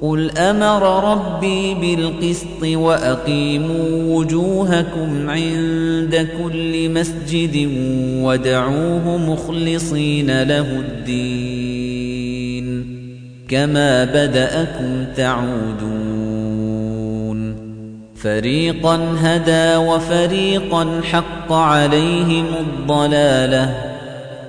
قل أمر ربي بالقسط وأقيموا وجوهكم عند كل مسجد ودعوه مخلصين له الدين كما بدأكم تعودون فريقا هدى وفريقا حق عليهم الضلاله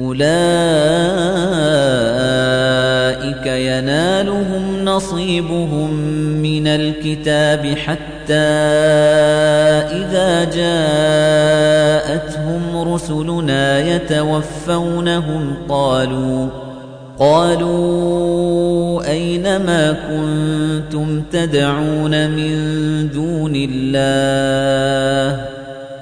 أُولَئِكَ يَنَالُهُمْ نَصِيبُهُم مِّنَ الْكِتَابِ حَتَّى إِذَا جَاءَتْهُمْ رُسُلُنَا يَتَوَفَّوْنَهُمْ قَالُوا قالوا أين ما كنتم تدعون من دون الله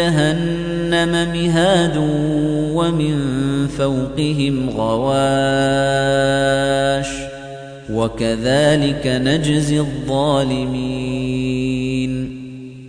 جهنم مهاد ومن فوقهم غواش وكذلك نجزي الظالمين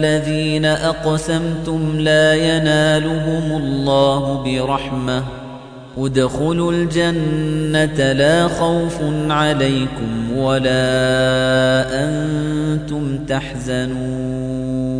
الذين أقسمتم لا ينالهم الله برحمة. ادخلوا الجنة لا خوف عليكم ولا أنتم تحزنون.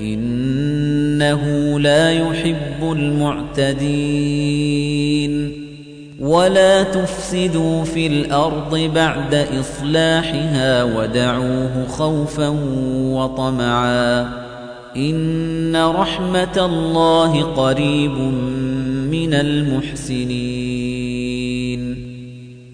إنه لا يحب المعتدين. ولا تفسدوا في الأرض بعد إصلاحها ودعوه خوفا وطمعا. إن رحمة الله قريب من المحسنين.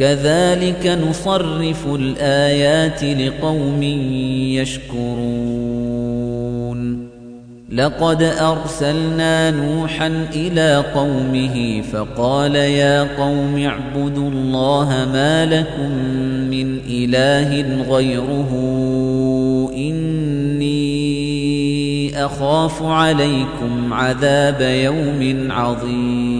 كذلك نصرف الآيات لقوم يشكرون. لقد أرسلنا نوحا إلى قومه فقال يا قوم اعبدوا الله ما لكم من إله غيره. إني أخاف عليكم عذاب يوم عظيم.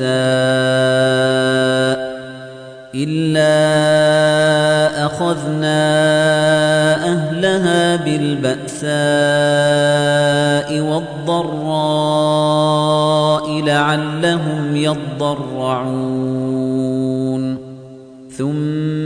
بالبأساء إلا أخذنا أهلها بالبأساء والضراء لعلهم يضرعون.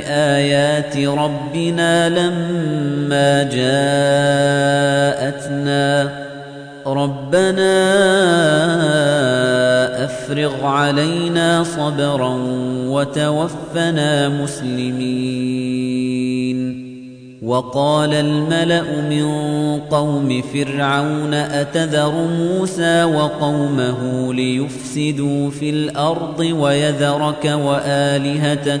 بآيات ربنا لما جاءتنا. ربنا أفرغ علينا صبرا وتوفنا مسلمين. وقال الملأ من قوم فرعون أتذر موسى وقومه ليفسدوا في الأرض ويذرك وآلهتك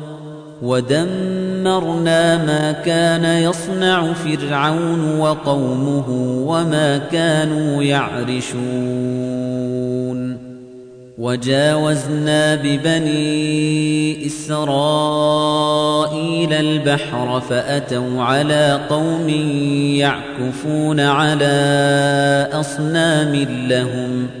ودمرنا ما كان يصنع فرعون وقومه وما كانوا يعرشون. وجاوزنا ببني إسرائيل البحر فأتوا على قوم يعكفون على أصنام لهم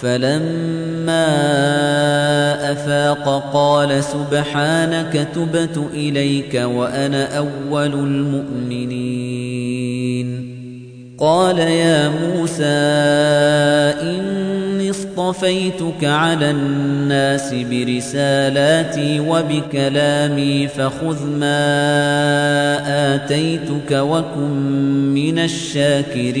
فلما أفاق قال سبحانك تبت إليك وأنا أول المؤمنين. قال يا موسى إني اصطفيتك على الناس برسالاتي وبكلامي فخذ ما آتيتك وكن من الشاكرين.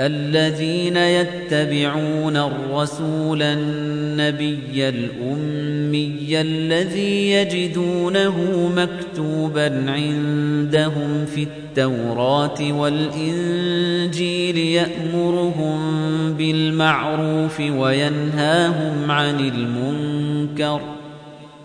الذين يتبعون الرسول النبي الأمي الذي يجدونه مكتوبا عندهم في التوراة والإنجيل يأمرهم بالمعروف وينهاهم عن المنكر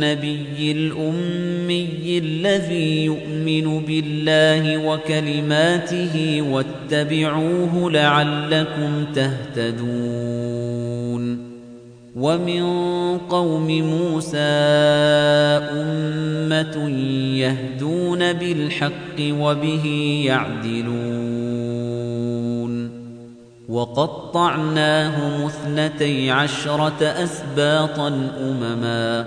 النبي الأمي الذي يؤمن بالله وكلماته واتبعوه لعلكم تهتدون. ومن قوم موسى أمة يهدون بالحق وبه يعدلون. وقطعناهم اثنتي عشرة أسباطا أمما.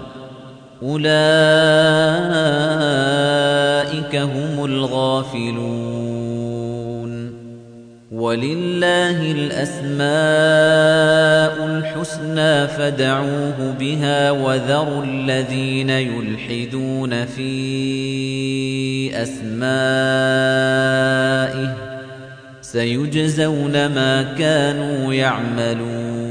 أُولَئِكَ هُمُ الْغَافِلُونَ. وَلِلَّهِ الْأَسْمَاءُ الْحُسْنَى فَادْعُوهُ بِهَا وَذَرُوا الَّذِينَ يُلْحِدُونَ فِي أَسْمَائِهِ سَيُجْزَوْنَ مَا كَانُوا يَعْمَلُونَ.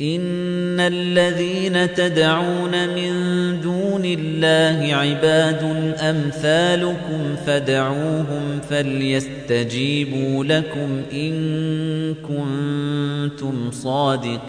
إن الذين تدعون من دون الله عباد أمثالكم فدعوهم فليستجيبوا لكم إن كنتم صادقين